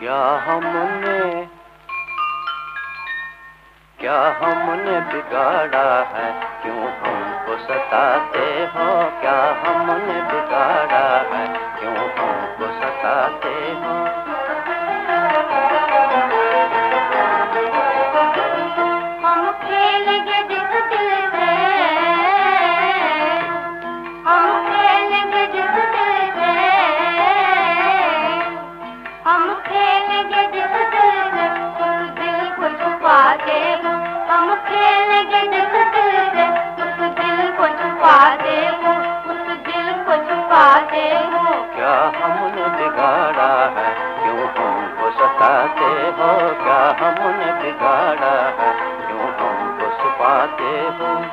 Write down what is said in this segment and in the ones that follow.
क्या हमने क्या हमने बिगाड़ा है? क्यों हमको सताते हो? क्या हमने हमने बिगाड़ा है? क्यों हमको सताते हो? क्या हमने बिगाड़ा है? क्यों हमको सुपाते हो?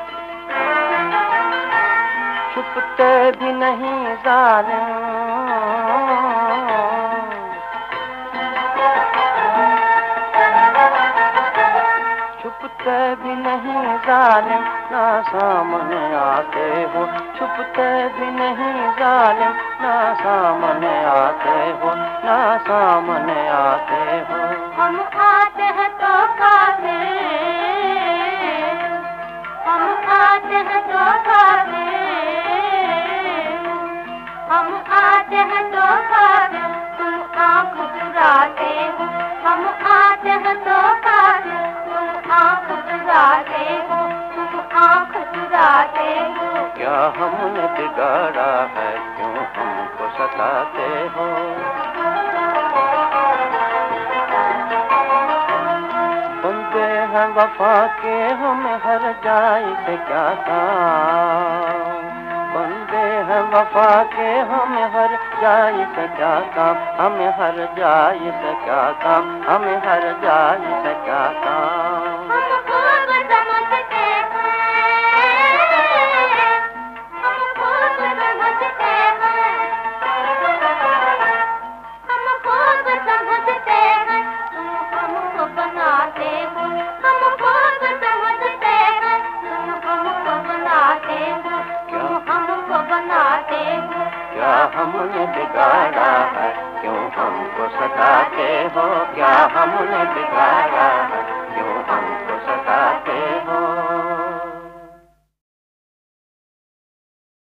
छुपते भी नहीं जालिम छुपते भी नहीं जालिम ना सामने आते हो। छुपते भी नहीं जालिम ना सामने आते हो, ना सामने आते हो। हम आते हैं तो खाते, हम आते हैं तो खाते, हम आते हैं तो खाते, तुम आँख चुराते हो। हम आते हैं तो क्या हमने बिगाड़ा है? क्यों हमको सताते हो? बंदे हैं वफा के, हमें हर जाए से क्या काम? बंदे हैं वफा के, हमें हर जाए से क्या काम? हमें हर जाए से क्या काम? हमें हर जाए से क्या काम? क्या हमने बिगाड़ा है क्यों हमको सताते हो? क्या हमने बिगाड़ा है? क्यों हमको